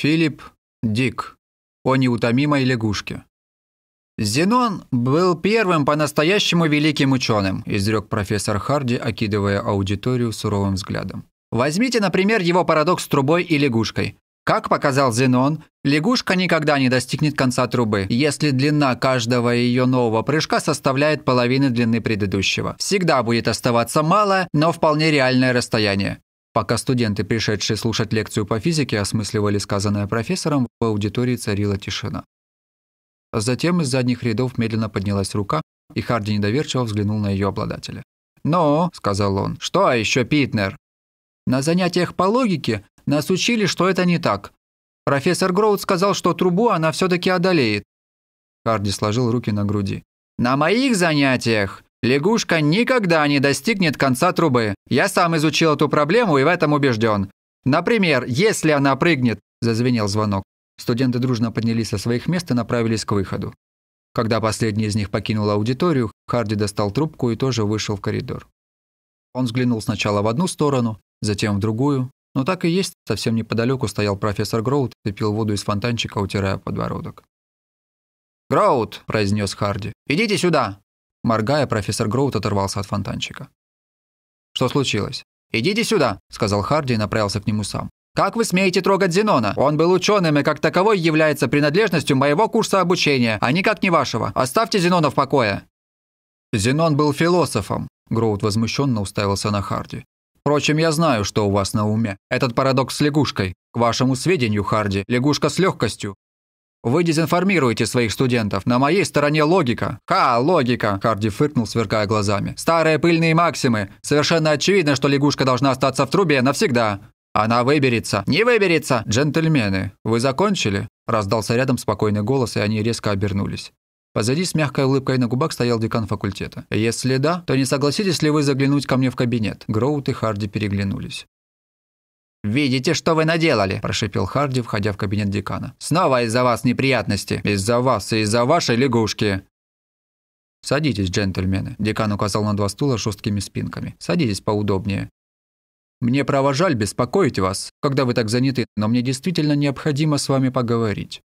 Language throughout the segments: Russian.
Филипп Дик о неутомимой лягушке. «Зенон был первым по-настоящему великим ученым», изрек профессор Харди, окидывая аудиторию суровым взглядом. «Возьмите, например, его парадокс с трубой и лягушкой. Как показал Зенон, лягушка никогда не достигнет конца трубы, если длина каждого ее нового прыжка составляет половину длины предыдущего. Всегда будет оставаться мало, но вполне реальное расстояние. Пока студенты, пришедшие слушать лекцию по физике, осмысливали сказанное профессором, в аудитории царила тишина. Затем из задних рядов медленно поднялась рука, и Харди недоверчиво взглянул на ее обладателя. «Ну», — сказал он, — «что еще, Питнер?» «На занятиях по логике нас учили, что это не так. Профессор Гроуд сказал, что трубу она все-таки одолеет». Харди сложил руки на груди. «На моих занятиях лягушка никогда не достигнет конца трубы. Я сам изучил эту проблему и в этом убежден. Например, если она прыгнет...» Зазвенел звонок. Студенты дружно поднялись со своих мест и направились к выходу. Когда последний из них покинул аудиторию, Харди достал трубку и тоже вышел в коридор. Он взглянул сначала в одну сторону, затем в другую, но так и есть, совсем неподалеку стоял профессор Гроут и пил воду из фонтанчика, утирая подбородок. «Гроут!» – произнес Харди. «Идите сюда!» Моргая, профессор Гроут оторвался от фонтанчика. «Что случилось?» «Идите сюда!» – сказал Харди и направился к нему сам. «Как вы смеете трогать Зенона? Он был ученым и как таковой является принадлежностью моего курса обучения, а никак не вашего. Оставьте Зенона в покое!» «Зенон был философом», – Гроут возмущенно уставился на Харди. Впрочем, я знаю, что у вас на уме. Этот парадокс с лягушкой. К вашему сведению, Харди, лягушка с легкостью. Вы дезинформируете своих студентов. На моей стороне логика. Ха, логика, Харди фыркнул, сверкая глазами. Старые пыльные максимы. Совершенно очевидно, что лягушка должна остаться в трубе навсегда. Она выберется. Не выберется. Джентльмены, вы закончили? Раздался рядом спокойный голос, и они резко обернулись. Позади с мягкой улыбкой на губах стоял декан факультета. «Если да, то не согласитесь ли вы заглянуть ко мне в кабинет?» Гроут и Харди переглянулись. «Видите, что вы наделали?» – прошипел Харди, входя в кабинет декана. «Снова из-за вас неприятности. Из-за вас и из-за вашей лягушки». «Садитесь, джентльмены», – декан указал на два стула с жесткими спинками. «Садитесь поудобнее». «Мне право жаль беспокоить вас, когда вы так заняты, но мне действительно необходимо с вами поговорить.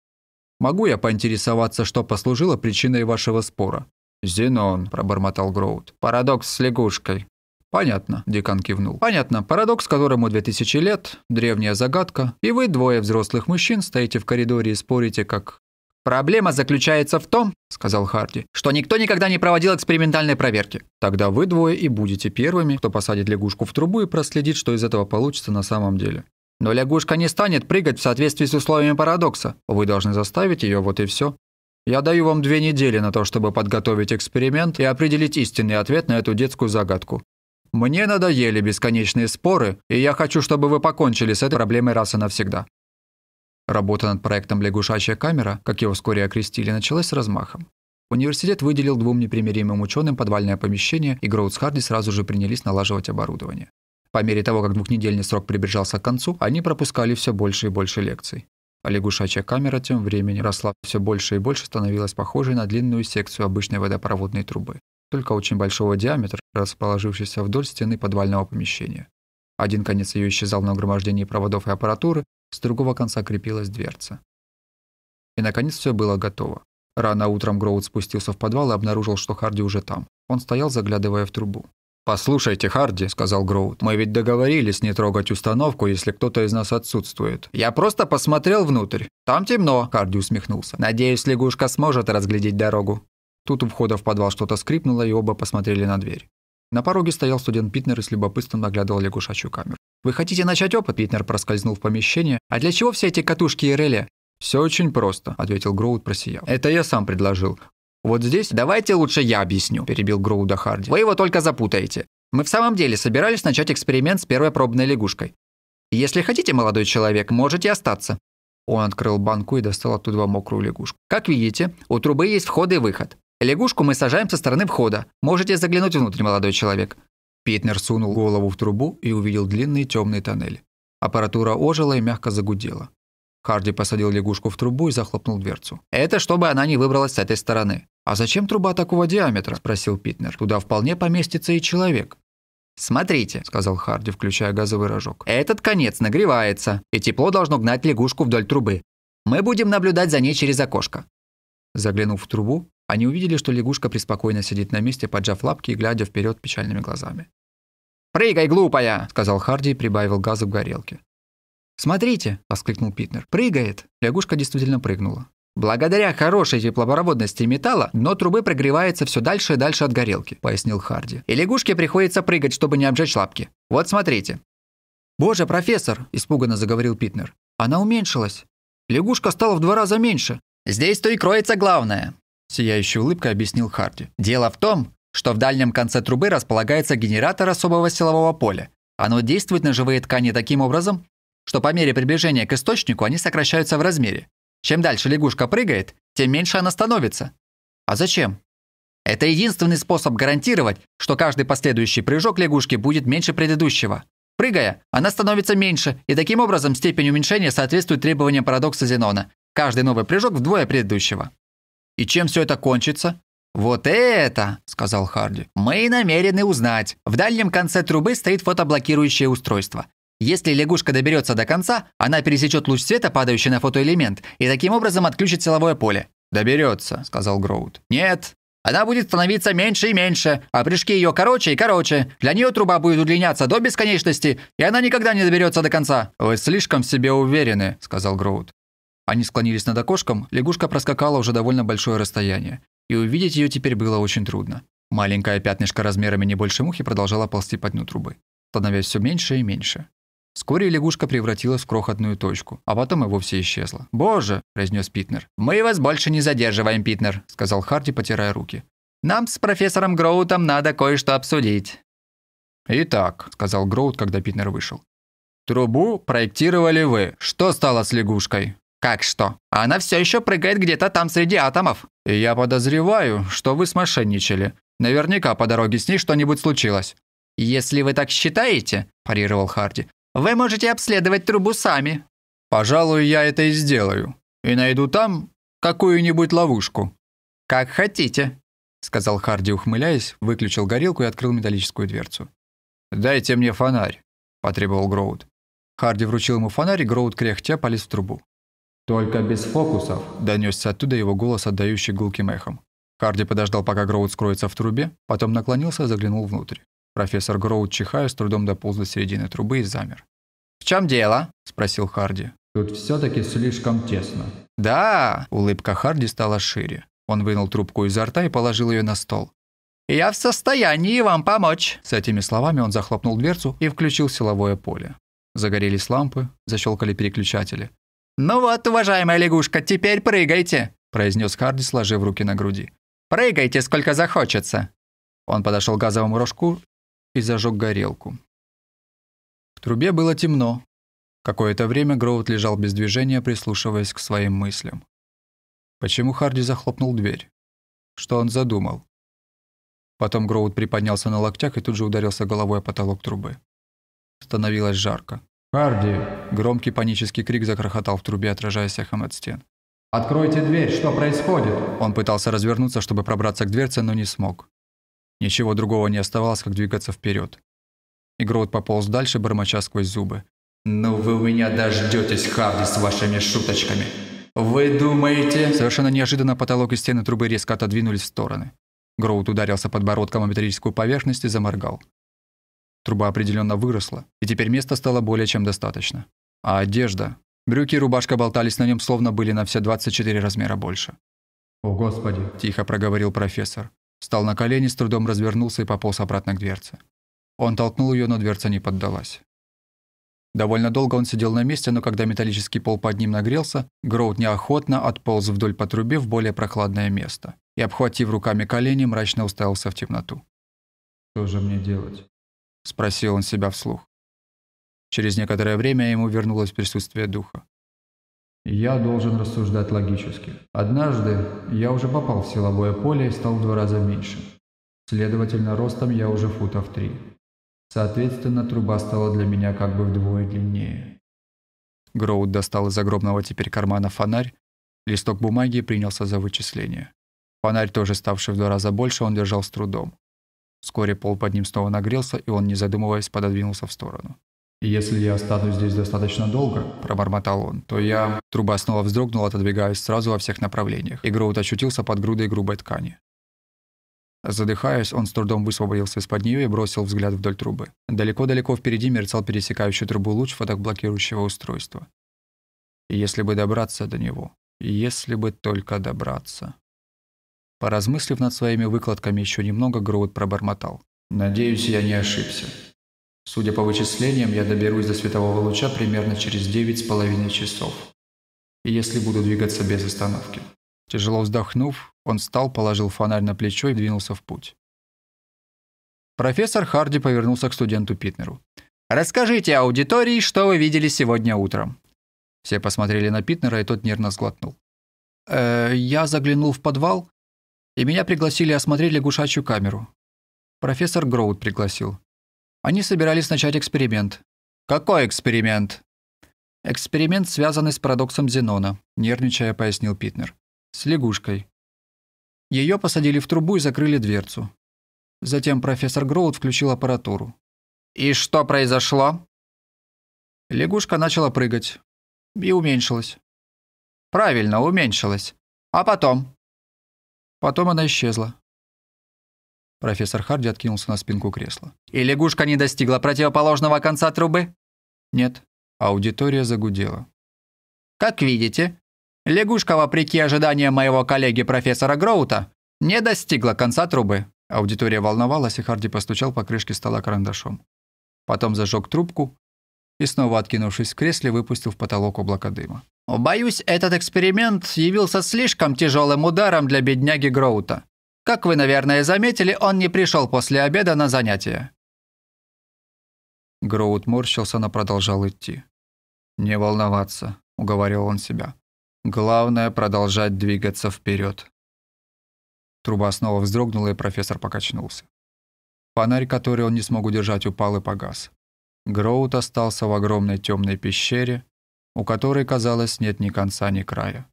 Могу я поинтересоваться, что послужило причиной вашего спора?» «Зенон», – пробормотал Гроуд. «Парадокс с лягушкой». «Понятно», – декан кивнул. «Понятно. Парадокс, которому 2000 лет, древняя загадка, и вы, двое взрослых мужчин, стоите в коридоре и спорите, как...» «Проблема заключается в том, — сказал Харди, — что никто никогда не проводил экспериментальной проверки. Тогда вы двое и будете первыми, кто посадит лягушку в трубу и проследит, что из этого получится на самом деле. Но лягушка не станет прыгать в соответствии с условиями парадокса. Вы должны заставить ее, вот и все. Я даю вам две недели на то, чтобы подготовить эксперимент и определить истинный ответ на эту детскую загадку. Мне надоели бесконечные споры, и я хочу, чтобы вы покончили с этой проблемой раз и навсегда. Работа над проектом «Лягушачья камера», как его вскоре окрестили, началась с размахом. Университет выделил двум непримиримым ученым подвальное помещение, и Гроудс Харди сразу же принялись налаживать оборудование. По мере того, как двухнедельный срок приближался к концу, они пропускали все больше и больше лекций. А лягушачья камера тем временем росла все больше и больше, становилась похожей на длинную секцию обычной водопроводной трубы, только очень большого диаметра, расположившейся вдоль стены подвального помещения. Один конец ее исчезал на нагромождении проводов и аппаратуры, с другого конца крепилась дверца. И, наконец, все было готово. Рано утром Гроуд спустился в подвал и обнаружил, что Харди уже там. Он стоял, заглядывая в трубу. «Послушайте, Харди», — сказал Гроуд, — «мы ведь договорились не трогать установку, если кто-то из нас отсутствует». «Я просто посмотрел внутрь. Там темно», — Харди усмехнулся. «Надеюсь, лягушка сможет разглядеть дорогу». Тут у входа в подвал что-то скрипнуло, и оба посмотрели на дверь. На пороге стоял студент Питнер и с любопытством наглядывал лягушачью камеру. «Вы хотите начать опыт?» Питнер проскользнул в помещение. «А для чего все эти катушки и реле?» «Все очень просто», — ответил Гроуд, просияв. «Это я сам предложил. «Вот здесь давайте лучше я объясню», – перебил Гроуда Харди. «Вы его только запутаете. Мы в самом деле собирались начать эксперимент с первой пробной лягушкой. Если хотите, молодой человек, можете остаться». Он открыл банку и достал оттуда мокрую лягушку. «Как видите, у трубы есть вход и выход. Лягушку мы сажаем со стороны входа. Можете заглянуть внутрь, молодой человек». Питнер сунул голову в трубу и увидел длинный темный тоннель. Аппаратура ожила и мягко загудела. Харди посадил лягушку в трубу и захлопнул дверцу. «Это чтобы она не выбралась с этой стороны». «А зачем труба такого диаметра?» – спросил Питнер. «Туда вполне поместится и человек». «Смотрите», — сказал Харди, включая газовый рожок. «Этот конец нагревается, и тепло должно гнать лягушку вдоль трубы. Мы будем наблюдать за ней через окошко». Заглянув в трубу, они увидели, что лягушка преспокойно сидит на месте, поджав лапки и глядя вперед печальными глазами. «Прыгай, глупая!» — сказал Харди и прибавил газа в горелке. «Смотрите!» — воскликнул Питнер. «Прыгает!» Лягушка действительно прыгнула. Благодаря хорошей теплопроводности металла, дно трубы прогревается все дальше и дальше от горелки, пояснил Харди. И лягушке приходится прыгать, чтобы не обжечь лапки. Вот смотрите. Боже, профессор, испуганно заговорил Питнер. Она уменьшилась. Лягушка стала в два раза меньше. Здесь-то и кроется главное, сияющей улыбкой объяснил Харди. Дело в том, что в дальнем конце трубы располагается генератор особого силового поля. Оно действует на живые ткани таким образом, что по мере приближения к источнику они сокращаются в размере. Чем дальше лягушка прыгает, тем меньше она становится. А зачем? Это единственный способ гарантировать, что каждый последующий прыжок лягушки будет меньше предыдущего. Прыгая, она становится меньше, и таким образом степень уменьшения соответствует требованиям парадокса Зенона. Каждый новый прыжок вдвое предыдущего. И чем все это кончится? «Вот это», — сказал Харди, — «мы намерены узнать. В дальнем конце трубы стоит фотоблокирующее устройство. Если лягушка доберется до конца, она пересечет луч света, падающий на фотоэлемент, и таким образом отключит силовое поле. «Доберется», — сказал Гроуд. «Нет, она будет становиться меньше и меньше, а прыжки ее короче и короче. Для нее труба будет удлиняться до бесконечности, и она никогда не доберется до конца». «Вы слишком себе уверены», — сказал Гроуд. Они склонились над окошком, лягушка проскакала уже довольно большое расстояние, и увидеть ее теперь было очень трудно. Маленькое пятнышко размерами не больше мухи продолжало ползти по дну трубы, становясь все меньше и меньше. Вскоре лягушка превратилась в крохотную точку, а потом и вовсе исчезла. «Боже!» – произнес Питнер. «Мы вас больше не задерживаем, Питнер», – сказал Харди, потирая руки. «Нам с профессором Гроутом надо кое-что обсудить». «Итак», – сказал Гроут, когда Питнер вышел. «Трубу проектировали вы. Что стало с лягушкой?» «Как что? Она все еще прыгает где-то там среди атомов». «И я подозреваю, что вы смошенничали. Наверняка по дороге с ней что-нибудь случилось». «Если вы так считаете», – парировал Харди, вы можете обследовать трубу сами. Пожалуй, я это и сделаю. И найду там какую-нибудь ловушку. Как хотите, сказал Харди, ухмыляясь, выключил горелку и открыл металлическую дверцу. Дайте мне фонарь, потребовал Гроуд. Харди вручил ему фонарь, и Гроуд кряхтя полез в трубу. «Только без фокусов», – донесся оттуда его голос, отдающий гулким эхом. Харди подождал, пока Гроуд скроется в трубе, потом наклонился и заглянул внутрь. Профессор Гроуд, чихая, с трудом дополз до середины трубы и замер. «В чем дело?» – спросил Харди. «Тут все-таки слишком тесно». «Да!» – улыбка Харди стала шире. Он вынул трубку изо рта и положил ее на стол. «Я в состоянии вам помочь!» С этими словами он захлопнул дверцу и включил силовое поле. Загорелись лампы, защелкали переключатели. «Ну вот, уважаемая лягушка, теперь прыгайте!» произнес Харди, сложив руки на груди. «Прыгайте, сколько захочется!» Он подошел к газовому рожку и зажег горелку. В трубе было темно. Какое-то время Гроут лежал без движения, прислушиваясь к своим мыслям. Почему Харди захлопнул дверь? Что он задумал? Потом Гроут приподнялся на локтях и тут же ударился головой о потолок трубы. Становилось жарко. «Харди!» Громкий панический крик закрохотал в трубе, отражаясь эхом от стен. «Откройте дверь! Что происходит?» Он пытался развернуться, чтобы пробраться к дверце, но не смог. Ничего другого не оставалось, как двигаться вперед. И пополз дальше, бормоча сквозь зубы. «Ну вы у меня дождетесь, Харди, с вашими шуточками! Вы думаете...» Совершенно неожиданно потолок и стены трубы резко отодвинулись в стороны. Гроуд ударился подбородком о металлическую поверхность и заморгал. Труба определенно выросла, и теперь места стало более чем достаточно. А одежда... Брюки и рубашка болтались на нем, словно были на все 24 размера больше. «О, Господи!» – тихо проговорил профессор. Встал на колени, с трудом развернулся и пополз обратно к дверце. Он толкнул ее, но дверца не поддалась. Довольно долго он сидел на месте, но когда металлический пол под ним нагрелся, Гроуд неохотно отполз вдоль по трубе в более прохладное место и, обхватив руками колени, мрачно уставился в темноту. «Что же мне делать?» – спросил он себя вслух. Через некоторое время ему вернулось присутствие духа. Я должен рассуждать логически. Однажды я уже попал в силовое поле и стал в два раза меньше. Следовательно, ростом я уже футов три. Соответственно, труба стала для меня как бы вдвое длиннее. Гроуд достал из огромного теперь кармана фонарь, листок бумаги и принялся за вычисление. Фонарь, тоже ставший в два раза больше, он держал с трудом. Вскоре пол под ним снова нагрелся, и он, не задумываясь, пододвинулся в сторону. «Если я останусь здесь достаточно долго», – пробормотал он, – «то я...» Труба снова вздрогнула, отодвигаясь сразу во всех направлениях, и Гроут очутился под грудой грубой ткани. Задыхаясь, он с трудом высвободился из-под нее и бросил взгляд вдоль трубы. Далеко-далеко впереди мерцал пересекающий трубу луч фотоблокирующего устройства. Если бы добраться до него. Если бы только добраться. Поразмыслив над своими выкладками еще немного, Гроуд пробормотал. «Надеюсь, я не ошибся. Судя по вычислениям, я доберусь до светового луча примерно через девять с половиной часов. Если буду двигаться без остановки». Тяжело вздохнув, он встал, положил фонарь на плечо и двинулся в путь. Профессор Харди повернулся к студенту Питнеру. «Расскажите аудитории, что вы видели сегодня утром». Все посмотрели на Питнера, и тот нервно сглотнул. «Э, «Я заглянул в подвал, и меня пригласили осмотреть лягушачью камеру. Профессор Гроуд пригласил. Они собирались начать эксперимент». «Какой эксперимент?» «Эксперимент, связанный с парадоксом Зенона», — нервничая пояснил Питнер с лягушкой. Ее посадили в трубу и закрыли дверцу. Затем профессор Гроуд включил аппаратуру. «И что произошло?» Лягушка начала прыгать. И уменьшилась. «Правильно, уменьшилась. А потом?» Потом она исчезла. Профессор Харди откинулся на спинку кресла. «И лягушка не достигла противоположного конца трубы?» «Нет». Аудитория загудела. «Как видите, Лягушка, вопреки ожиданиям моего коллеги профессора Гроута, не достигла конца трубы. Аудитория волновалась, и Харди постучал по крышке стола карандашом. Потом зажег трубку и, снова откинувшись в кресле, выпустил в потолок облако дыма. «Боюсь, этот эксперимент явился слишком тяжелым ударом для бедняги Гроута. Как вы, наверное, заметили, он не пришел после обеда на занятия». Гроут морщился, но продолжал идти. «Не волноваться», — уговаривал он себя. Главное продолжать двигаться вперед. Труба снова вздрогнула, и профессор покачнулся. Фонарь, который он не смог удержать, упал и погас. Гроут остался в огромной темной пещере, у которой, казалось, нет ни конца, ни края.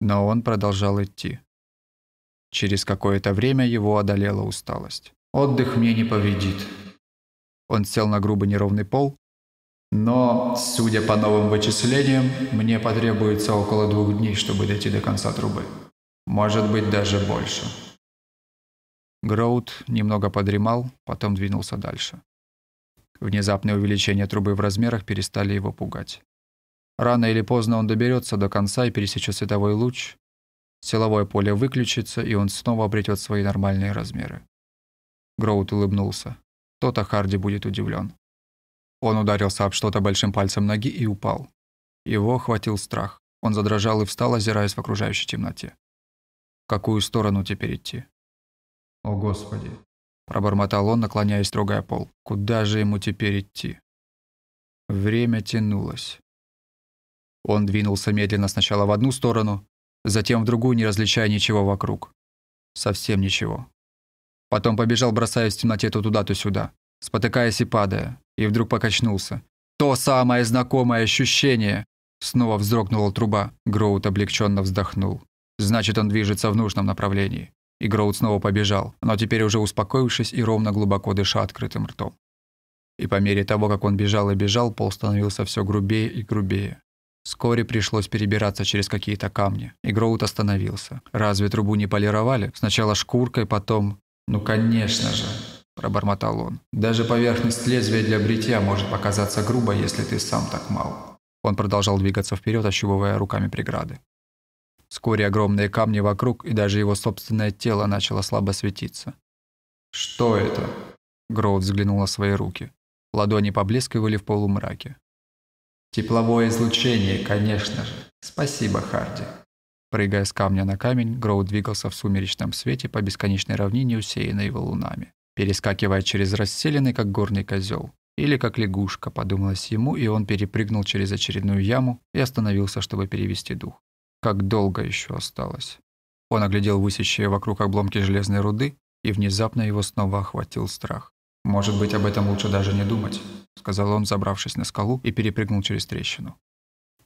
Но он продолжал идти. Через какое-то время его одолела усталость. «Отдых мне не повредит». Он сел на грубый неровный пол но, судя по новым вычислениям, мне потребуется около двух дней, чтобы дойти до конца трубы. Может быть, даже больше. Гроут немного подремал, потом двинулся дальше. Внезапное увеличение трубы в размерах перестали его пугать. Рано или поздно он доберется до конца и пересечет световой луч. Силовое поле выключится, и он снова обретет свои нормальные размеры. Гроут улыбнулся. То-то Харди будет удивлен. Он ударился об что-то большим пальцем ноги и упал. Его охватил страх. Он задрожал и встал, озираясь в окружающей темноте. В какую сторону теперь идти? «О, Господи!» – пробормотал он, наклоняясь, трогая пол. «Куда же ему теперь идти?» Время тянулось. Он двинулся медленно сначала в одну сторону, затем в другую, не различая ничего вокруг. Совсем ничего. Потом побежал, бросаясь в темноте то туда, то сюда, спотыкаясь и падая и вдруг покачнулся. То самое знакомое ощущение. Снова вздрогнула труба. Гроут облегченно вздохнул. Значит, он движется в нужном направлении. И Гроут снова побежал, но теперь уже успокоившись и ровно глубоко дыша открытым ртом. И по мере того, как он бежал и бежал, пол становился все грубее и грубее. Вскоре пришлось перебираться через какие-то камни, и Гроут остановился. Разве трубу не полировали? Сначала шкуркой, потом... Ну, конечно же. – пробормотал он. «Даже поверхность лезвия для бритья может показаться грубой, если ты сам так мал». Он продолжал двигаться вперед, ощупывая руками преграды. Вскоре огромные камни вокруг и даже его собственное тело начало слабо светиться. «Что это?» Гроуд взглянул на свои руки. Ладони поблескивали в полумраке. «Тепловое излучение, конечно же. Спасибо, Харди». Прыгая с камня на камень, Гроуд двигался в сумеречном свете по бесконечной равнине, усеянной валунами перескакивая через расселенный, как горный козел. Или как лягушка, подумалось ему, и он перепрыгнул через очередную яму и остановился, чтобы перевести дух. Как долго еще осталось? Он оглядел высящие вокруг обломки железной руды, и внезапно его снова охватил страх. «Может быть, об этом лучше даже не думать», — сказал он, забравшись на скалу и перепрыгнул через трещину.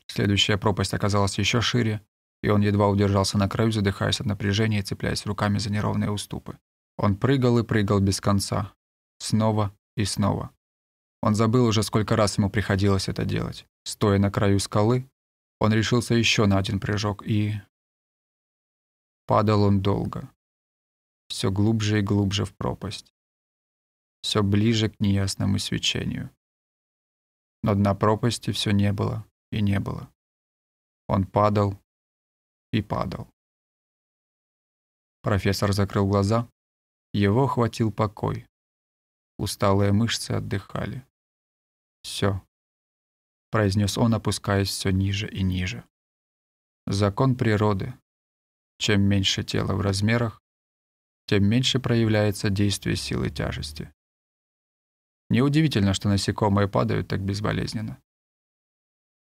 Следующая пропасть оказалась еще шире, и он едва удержался на краю, задыхаясь от напряжения и цепляясь руками за неровные уступы. Он прыгал и прыгал без конца. Снова и снова. Он забыл уже, сколько раз ему приходилось это делать. Стоя на краю скалы, он решился еще на один прыжок и... Падал он долго. Все глубже и глубже в пропасть. Все ближе к неясному свечению. Но дна пропасти все не было и не было. Он падал и падал. Профессор закрыл глаза. Его охватил покой. Усталые мышцы отдыхали. «Все», — произнес он, опускаясь все ниже и ниже. «Закон природы. Чем меньше тело в размерах, тем меньше проявляется действие силы тяжести. Неудивительно, что насекомые падают так безболезненно.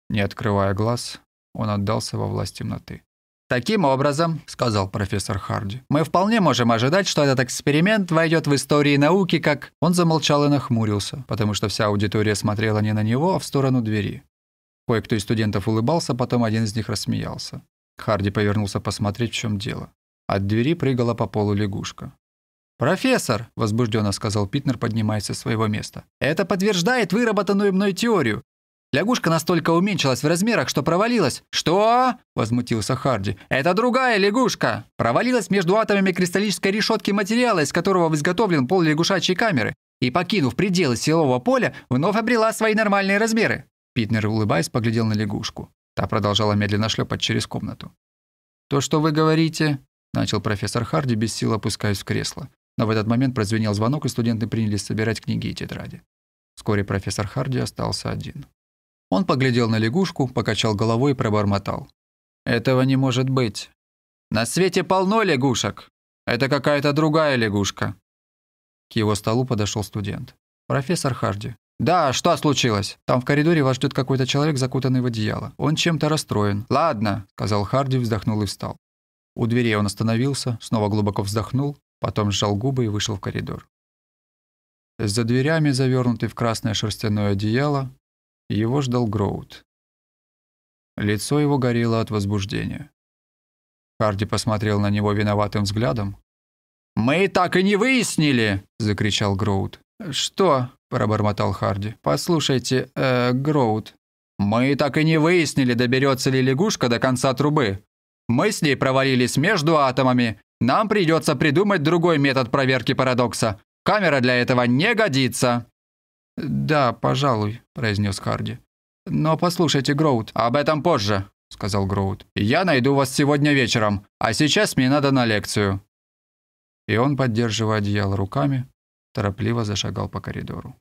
Не открывая глаз, он отдался во власть темноты. Таким образом, сказал профессор Харди, мы вполне можем ожидать, что этот эксперимент войдет в истории науки как Он замолчал и нахмурился, потому что вся аудитория смотрела не на него, а в сторону двери. Кое-кто из студентов улыбался, потом один из них рассмеялся. Харди повернулся посмотреть, в чем дело. От двери прыгала по полу лягушка. «Профессор!» – возбужденно сказал Питнер, поднимаясь со своего места. «Это подтверждает выработанную мной теорию. Лягушка настолько уменьшилась в размерах, что провалилась. Что? возмутился Харди. Это другая лягушка. Провалилась между атомами кристаллической решетки материала, из которого изготовлен пол лягушачьей камеры, и покинув пределы силового поля, вновь обрела свои нормальные размеры. Питнер, улыбаясь, поглядел на лягушку. Та продолжала медленно шлепать через комнату. То, что вы говорите, начал профессор Харди, без сил опускаясь в кресло. Но в этот момент прозвенел звонок, и студенты принялись собирать книги и тетради. Вскоре профессор Харди остался один. Он поглядел на лягушку, покачал головой и пробормотал. «Этого не может быть. На свете полно лягушек. Это какая-то другая лягушка». К его столу подошел студент. «Профессор Харди». «Да, что случилось? Там в коридоре вас ждет какой-то человек, закутанный в одеяло. Он чем-то расстроен». «Ладно», — сказал Харди, вздохнул и встал. У двери он остановился, снова глубоко вздохнул, потом сжал губы и вышел в коридор. За дверями, завернутый в красное шерстяное одеяло, его ждал Гроут. Лицо его горело от возбуждения. Харди посмотрел на него виноватым взглядом. «Мы так и не выяснили!» — закричал Гроут. «Что?» — пробормотал Харди. «Послушайте, э, Гроут». «Мы так и не выяснили, доберется ли лягушка до конца трубы. Мы с ней провалились между атомами. Нам придется придумать другой метод проверки парадокса. Камера для этого не годится». «Да, пожалуй», — произнес Харди. «Но послушайте, Гроуд». «Об этом позже», — сказал Гроуд. «Я найду вас сегодня вечером, а сейчас мне надо на лекцию». И он, поддерживая одеяло руками, торопливо зашагал по коридору.